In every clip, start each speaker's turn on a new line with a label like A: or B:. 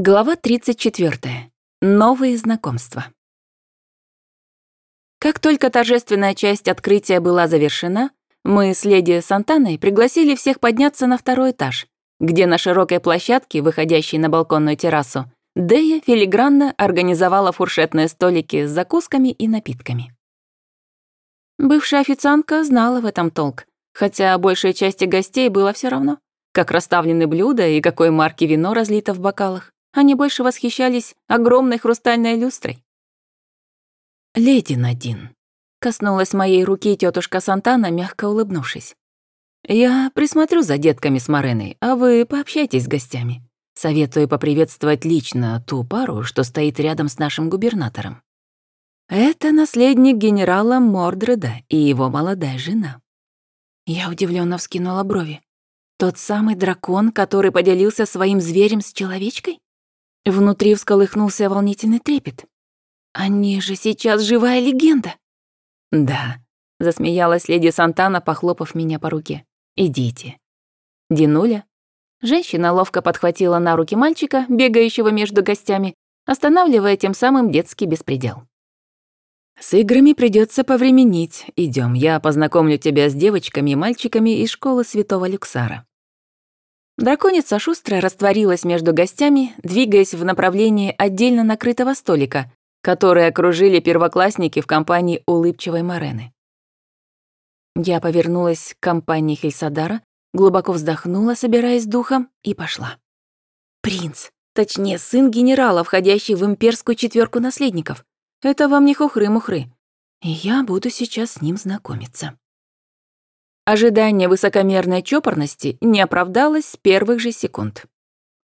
A: Глава 34. Новые знакомства. Как только торжественная часть открытия была завершена, мы с леди Сантаной пригласили всех подняться на второй этаж, где на широкой площадке, выходящей на балконную террасу, Дея филигранно организовала фуршетные столики с закусками и напитками. Бывшая официантка знала в этом толк, хотя большей части гостей было все равно, как расставлены блюда и какой марки вино разлито в бокалах. Они больше восхищались огромной хрустальной люстрой. «Леди Надин», — коснулась моей руки тетушка Сантана, мягко улыбнувшись. «Я присмотрю за детками с Мореной, а вы пообщайтесь с гостями. Советую поприветствовать лично ту пару, что стоит рядом с нашим губернатором. Это наследник генерала Мордреда и его молодая жена». Я удивленно вскинула брови. Тот самый дракон, который поделился своим зверем с человечкой? Внутри всколыхнулся волнительный трепет. «Они же сейчас живая легенда!» «Да», — засмеялась леди Сантана, похлопав меня по руке. «Идите». «Динуля?» Женщина ловко подхватила на руки мальчика, бегающего между гостями, останавливая тем самым детский беспредел. «С играми придется повременить. Идем, я познакомлю тебя с девочками и мальчиками из школы Святого Люксара». Драконица шустро растворилась между гостями, двигаясь в направлении отдельно накрытого столика, который окружили первоклассники в компании улыбчивой Морены. Я повернулась к компании Хельсадара, глубоко вздохнула, собираясь духом, и пошла. Принц, точнее, сын генерала, входящий в имперскую четверку наследников. Это вам не хухры-мухры. И я буду сейчас с ним знакомиться. Ожидание высокомерной чопорности не оправдалось с первых же секунд.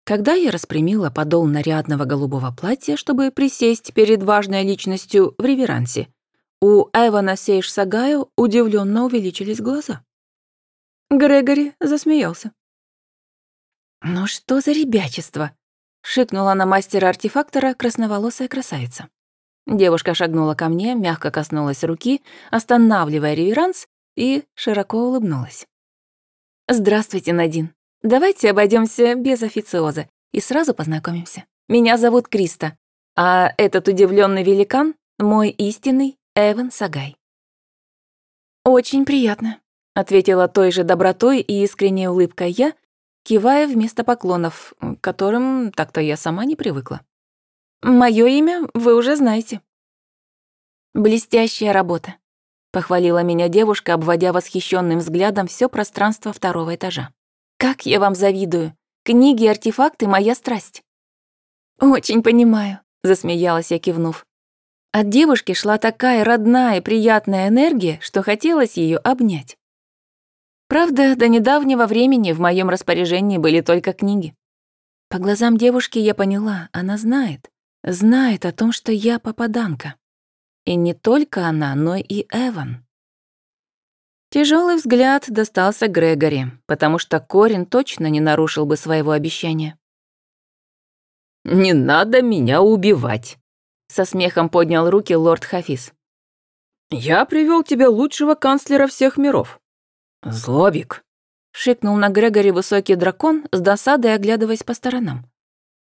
A: Когда я распрямила подол нарядного голубого платья, чтобы присесть перед важной личностью в реверансе, у Эвана Сейш Сагаю удивленно увеличились глаза. Грегори засмеялся. «Ну что за ребячество?» — шикнула на мастера-артефактора красноволосая красавица. Девушка шагнула ко мне, мягко коснулась руки, останавливая реверанс и широко улыбнулась. «Здравствуйте, Надин. Давайте обойдемся без официоза и сразу познакомимся. Меня зовут Криста, а этот удивленный великан — мой истинный Эван Сагай». «Очень приятно», — ответила той же добротой и искренней улыбкой я, кивая вместо поклонов, к которым так-то я сама не привыкла. «Моё имя вы уже знаете». «Блестящая работа похвалила меня девушка, обводя восхищенным взглядом все пространство второго этажа. Как я вам завидую. Книги и артефакты моя страсть. Очень понимаю, засмеялась я, кивнув. От девушки шла такая родная, приятная энергия, что хотелось ее обнять. Правда, до недавнего времени в моем распоряжении были только книги. По глазам девушки я поняла, она знает, знает о том, что я попаданка. И не только она, но и Эван. Тяжелый взгляд достался Грегори, потому что Корин точно не нарушил бы своего обещания.
B: «Не надо меня убивать», — со смехом поднял руки лорд Хафиз. «Я привел тебе лучшего канцлера всех миров. Злобик», — шикнул на Грегори высокий дракон, с досадой оглядываясь по сторонам.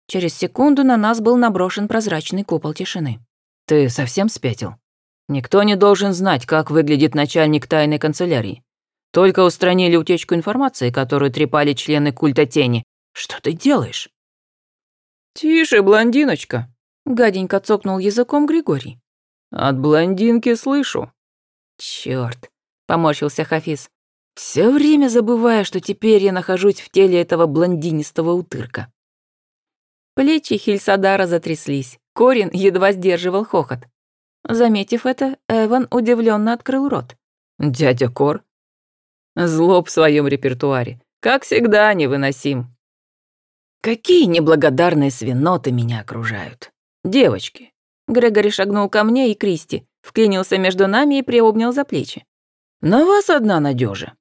B: Через секунду на нас был наброшен прозрачный купол тишины. «Ты совсем спятил? Никто не должен знать, как выглядит начальник тайной канцелярии. Только устранили утечку информации, которую трепали члены культа тени. Что ты делаешь?» «Тише, блондиночка», — гаденько цокнул языком Григорий. «От блондинки слышу». «Чёрт», — поморщился Хафиз. «Всё время забывая, что теперь я нахожусь в теле этого блондинистого утырка». Плечи Хильсадара затряслись. Корин едва сдерживал хохот. Заметив это, Эван удивленно открыл рот. «Дядя Кор?» «Злоб в своем репертуаре. Как всегда, невыносим». «Какие неблагодарные свиноты меня окружают. Девочки». Грегори шагнул ко мне и Кристи, вклинился между нами и приобнял за плечи. «На вас одна надежа.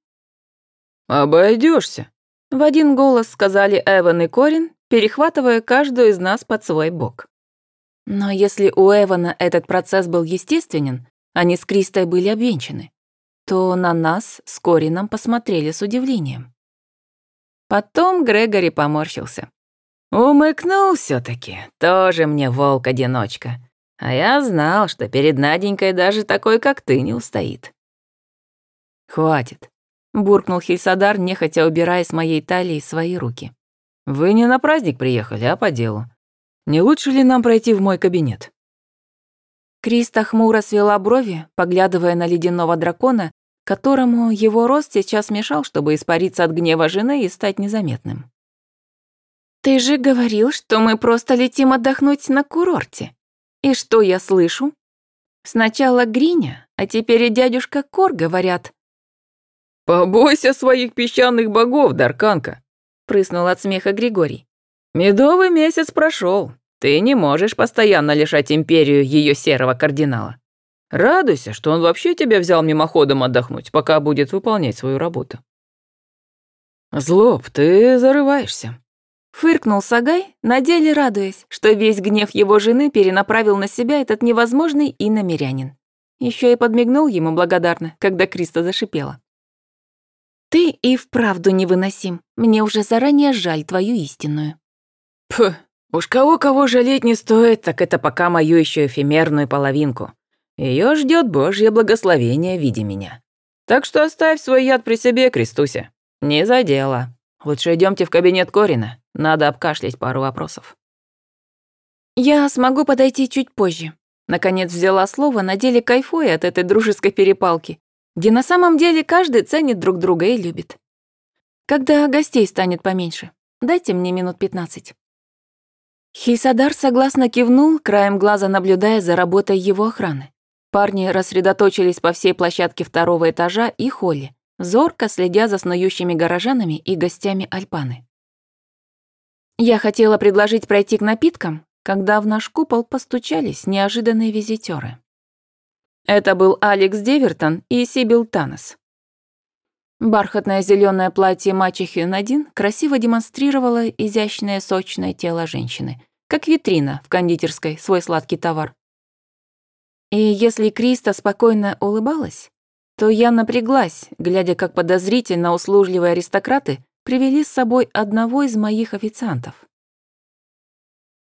B: Обойдешься. В один голос сказали Эван и Корин, перехватывая каждую из нас под свой бок. Но если у Эвана этот процесс был естественен, они с Кристой были обвенчаны, то на нас с Корином посмотрели с удивлением. Потом Грегори поморщился.
A: Умыкнул все таки тоже мне волк-одиночка. А я знал, что перед Наденькой даже такой, как ты, не устоит. Хватит, буркнул Хельсадар, нехотя убирая с моей талии свои руки. Вы не на праздник приехали, а по делу. Не лучше ли нам пройти в мой кабинет? Криста хмуро свела брови, поглядывая на ледяного дракона, которому его рост сейчас мешал, чтобы испариться от гнева жены и стать незаметным. «Ты же говорил, что мы просто летим отдохнуть на курорте. И что я слышу? Сначала Гриня, а теперь и дядюшка Кор говорят».
B: «Побойся своих песчаных богов, Дарканка», — прыснул от смеха Григорий. «Медовый месяц прошел. Ты не можешь постоянно лишать империю ее серого кардинала. Радуйся, что он вообще тебя взял мимоходом отдохнуть, пока будет выполнять свою работу. Злоб, ты зарываешься.
A: Фыркнул Сагай, на деле радуясь, что весь гнев его жены перенаправил на себя этот невозможный иномерянин. Еще и подмигнул ему благодарно, когда Криста зашипела. «Ты и вправду невыносим. Мне уже заранее жаль твою истинную».
B: Пх, уж кого-кого жалеть не стоит, так это пока мою еще эфемерную половинку. Ее ждет Божье благословение в виде меня. Так что оставь свой яд при себе, Кристуся. Не за дело. Лучше идемте в кабинет Корина. Надо обкашлять пару вопросов.
A: Я смогу подойти чуть позже. Наконец взяла слово, на деле кайфуя от этой дружеской перепалки, где на самом деле каждый ценит друг друга и любит. Когда гостей станет поменьше, дайте мне минут пятнадцать. Хейсадар согласно кивнул, краем глаза наблюдая за работой его охраны. Парни рассредоточились по всей площадке второго этажа и холле, зорко следя за снующими горожанами и гостями Альпаны. Я хотела предложить пройти к напиткам, когда в наш купол постучались неожиданные визитеры. Это был Алекс Девертон и Сибил Танос. Бархатное зеленое платье мачехи Надин красиво демонстрировало изящное сочное тело женщины, как витрина в кондитерской свой сладкий товар. И если Криста спокойно улыбалась, то я напряглась, глядя, как подозрительно услужливые аристократы привели с собой одного из моих официантов.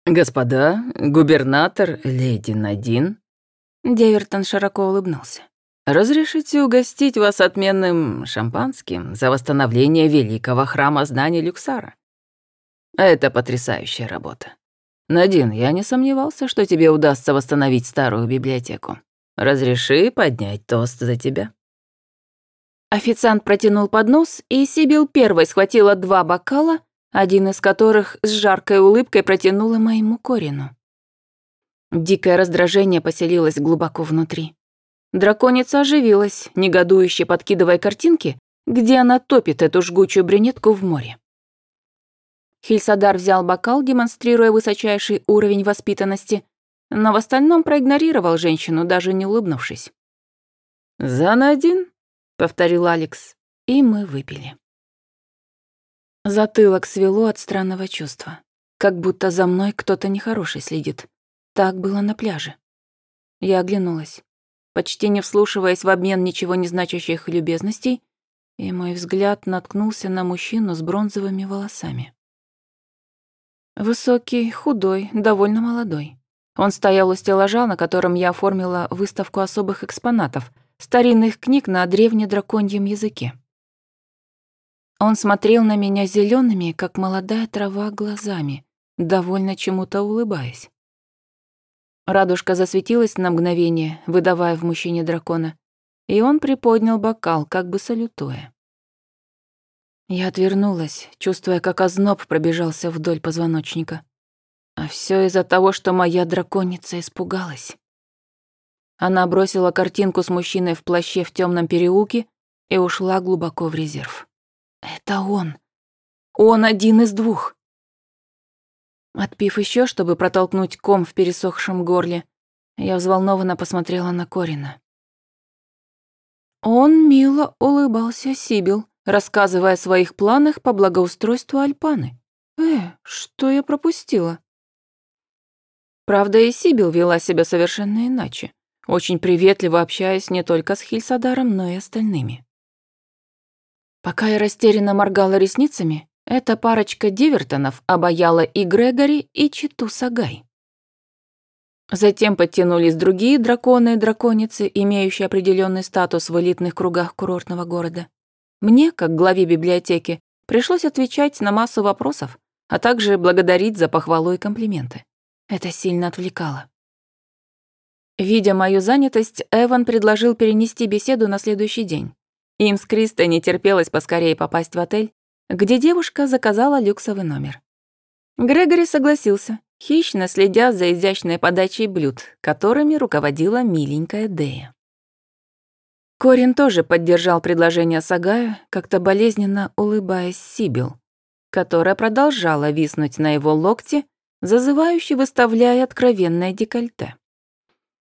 B: «Господа, губернатор, леди Надин...»
A: Девертон широко улыбнулся.
B: «Разрешите угостить вас отменным шампанским за восстановление великого храма знаний Люксара? Это потрясающая работа. «Надин, я не сомневался, что тебе удастся восстановить старую библиотеку. Разреши поднять тост за тебя».
A: Официант протянул поднос, и Сибил первой схватила два бокала, один из которых с жаркой улыбкой протянула моему Корину. Дикое раздражение поселилось глубоко внутри. Драконица оживилась, негодующе подкидывая картинки, где она топит эту жгучую брюнетку в море. Хильсадар взял бокал, демонстрируя высочайший уровень воспитанности, но в остальном проигнорировал женщину, даже не улыбнувшись.
B: «За Надин?»
A: — повторил Алекс, и мы выпили. Затылок свело от странного чувства, как будто за мной кто-то нехороший следит. Так было на пляже. Я оглянулась, почти не вслушиваясь в обмен ничего не значащих любезностей, и мой взгляд наткнулся на мужчину с бронзовыми волосами. Высокий, худой, довольно молодой. Он стоял у стеллажа, на котором я оформила выставку особых экспонатов, старинных книг на древнедраконьем языке. Он смотрел на меня зелеными, как молодая трава, глазами, довольно чему-то улыбаясь. Радужка засветилась на мгновение, выдавая в мужчине дракона, и он приподнял бокал, как бы салютуя. Я отвернулась, чувствуя, как озноб пробежался вдоль позвоночника. А все из-за того, что моя драконица испугалась. Она бросила картинку с мужчиной в плаще в темном переулке и ушла глубоко в резерв. Это он. Он один из двух. Отпив еще, чтобы протолкнуть ком в пересохшем горле, я взволнованно посмотрела на Корина. Он мило улыбался Сибил, рассказывая о своих планах по благоустройству Альпаны. Э, что я пропустила? Правда, и Сибил вела себя совершенно иначе, очень приветливо общаясь не только с Хильсадаром, но и остальными. Пока я растерянно моргала ресницами, Эта парочка Дивертонов обаяла и Грегори, и Читу Сагай. Затем подтянулись другие драконы и драконицы, имеющие определенный статус в элитных кругах курортного города. Мне, как главе библиотеки, пришлось отвечать на массу вопросов, а также благодарить за похвалу и комплименты. Это сильно отвлекало. Видя мою занятость, Эван предложил перенести беседу на следующий день. Им с Кристой не терпелось поскорее попасть в отель, где девушка заказала люксовый номер. Грегори согласился, хищно следя за изящной подачей блюд, которыми руководила миленькая Дея. Корин тоже поддержал предложение Сагая, как-то болезненно улыбаясь Сибил, которая продолжала виснуть на его локте, зазывающе выставляя откровенное декольте.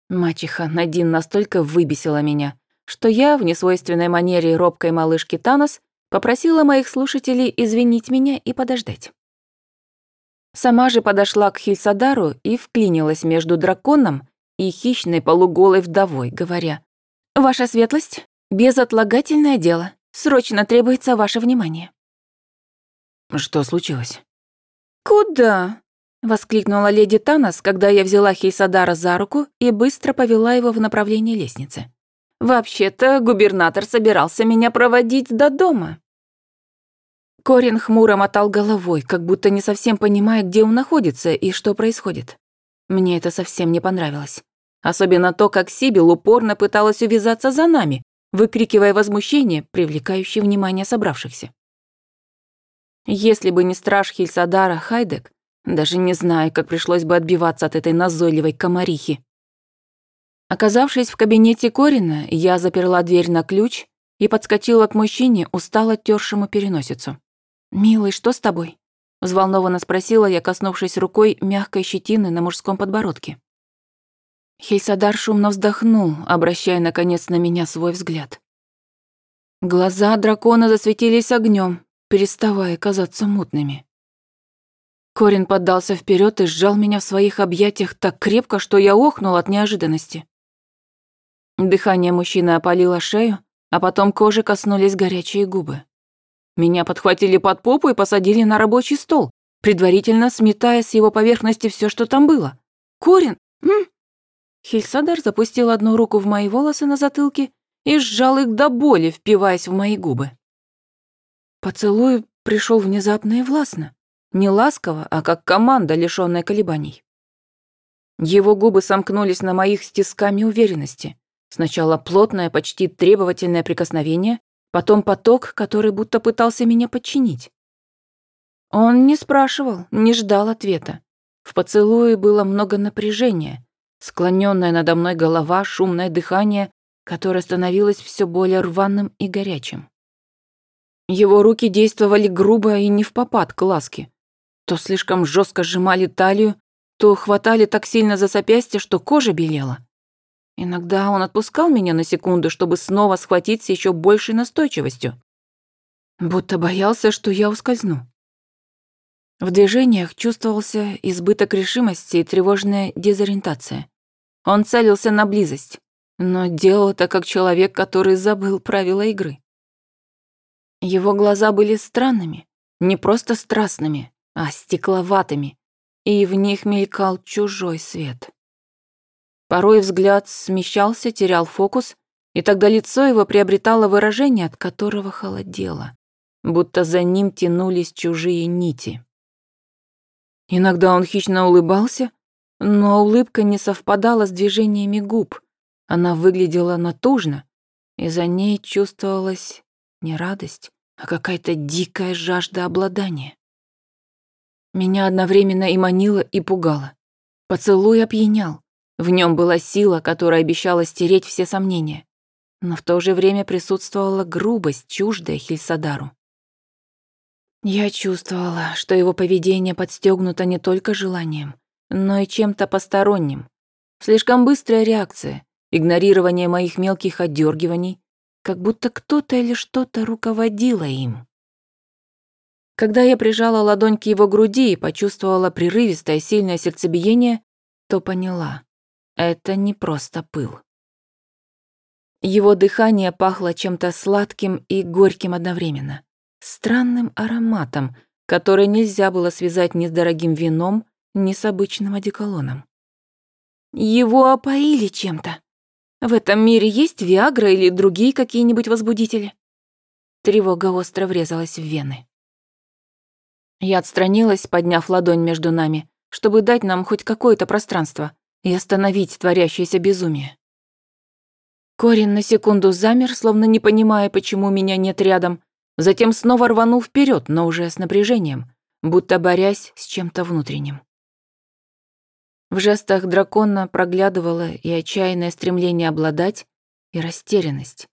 A: Мачеха Надин настолько выбесила меня, что я в несвойственной манере робкой малышки Танос попросила моих слушателей извинить меня и подождать. Сама же подошла к Хильсадару и вклинилась между драконом и хищной полуголой вдовой, говоря, «Ваша светлость, безотлагательное дело, срочно требуется ваше внимание».
B: «Что случилось?»
A: «Куда?» — воскликнула леди Танос, когда я взяла Хейсадара за руку и быстро повела его в направлении лестницы. «Вообще-то губернатор собирался меня проводить до дома». Корин хмуро мотал головой, как будто не совсем понимая, где он находится и что происходит. Мне это совсем не понравилось. Особенно то, как Сибил упорно пыталась увязаться за нами, выкрикивая возмущение, привлекающее внимание собравшихся. Если бы не страж Хильсадара Хайдек, даже не знаю, как пришлось бы отбиваться от этой назойливой комарихи. Оказавшись в кабинете Корина, я заперла дверь на ключ и подскочила к мужчине, устало тёршему переносицу. «Милый, что с тобой?» — взволнованно спросила я, коснувшись рукой мягкой щетины на мужском подбородке. Хельсадар шумно вздохнул, обращая, наконец, на меня свой взгляд. Глаза дракона засветились огнем, переставая казаться мутными. Корин поддался вперед и сжал меня в своих объятиях так крепко, что я охнул от неожиданности. Дыхание мужчины опалило шею, а потом кожи коснулись горячие губы. Меня подхватили под попу и посадили на рабочий стол, предварительно сметая с его поверхности все, что там было. «Корин! М?» Хильсадар запустил одну руку в мои волосы на затылке и сжал их до боли, впиваясь в мои губы. Поцелуй пришел внезапно и властно. Не ласково, а как команда, лишённая колебаний. Его губы сомкнулись на моих стисками уверенности. Сначала плотное, почти требовательное прикосновение, потом поток, который будто пытался меня подчинить. Он не спрашивал, не ждал ответа. В поцелуе было много напряжения, склоненная надо мной голова, шумное дыхание, которое становилось все более рваным и горячим. Его руки действовали грубо и не в попад к ласке. То слишком жестко сжимали талию, то хватали так сильно за запястье, что кожа белела. Иногда он отпускал меня на секунду, чтобы снова схватить с еще большей настойчивостью. Будто боялся, что я ускользну. В движениях чувствовался избыток решимости и тревожная дезориентация. Он целился на близость, но делал это как человек, который забыл правила игры. Его глаза были странными, не просто страстными, а стекловатыми, и в них мелькал чужой свет. Порой взгляд смещался, терял фокус, и тогда лицо его приобретало выражение, от которого холодело, будто за ним тянулись чужие нити. Иногда он хищно улыбался, но улыбка не совпадала с движениями губ. Она выглядела натужно, и за ней чувствовалась не радость, а какая-то дикая жажда обладания. Меня одновременно и манило, и пугало. Поцелуй опьянял, в нем была сила, которая обещала стереть все сомнения. Но в то же время присутствовала грубость, чуждая Хильсадару. Я чувствовала, что его поведение подстегнуто не только желанием, но и чем-то посторонним. Слишком быстрая реакция, игнорирование моих мелких отдергиваний, как будто кто-то или что-то руководило им. Когда я прижала ладонь к его груди и почувствовала прерывистое сильное сердцебиение, то поняла. Это не просто пыл. Его дыхание пахло чем-то сладким и горьким одновременно. странным ароматом, который нельзя было связать ни с дорогим вином, ни с обычным одеколоном. Его опоили чем-то. В этом мире есть Виагра или другие какие-нибудь возбудители? Тревога остро врезалась в вены. Я отстранилась, подняв ладонь между нами, чтобы дать нам хоть какое-то пространство и остановить творящееся безумие. Корин на секунду замер, словно не понимая, почему меня нет рядом, затем снова рванул вперед, но уже с напряжением, будто борясь с чем-то внутренним. В жестах дракона проглядывало и отчаянное стремление обладать, и растерянность.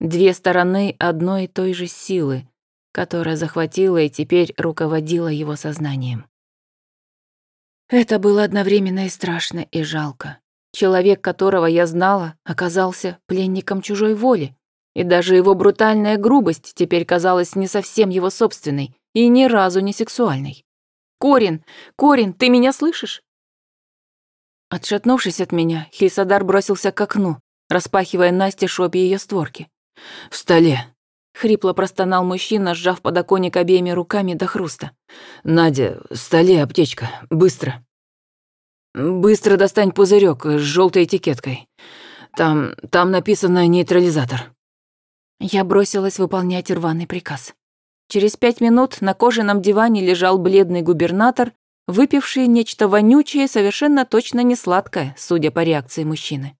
A: Две стороны одной и той же силы, которая захватила и теперь руководила его сознанием. Это было одновременно и страшно, и жалко. Человек, которого я знала, оказался пленником чужой воли, и даже его брутальная грубость теперь казалась не совсем его собственной и ни разу не сексуальной. «Корин! Корин, ты меня слышишь?» Отшатнувшись от меня, Хильсадар бросился к окну, распахивая Насте обе ее створки.
B: «В столе!»
A: — хрипло простонал мужчина, сжав подоконник обеими руками до хруста.
B: «Надя, столе аптечка, быстро!» «Быстро достань пузырек с желтой этикеткой. Там, там написано нейтрализатор».
A: Я бросилась выполнять рваный приказ. Через пять минут на кожаном диване лежал бледный губернатор выпивший нечто вонючее, совершенно точно не сладкое, судя по реакции мужчины.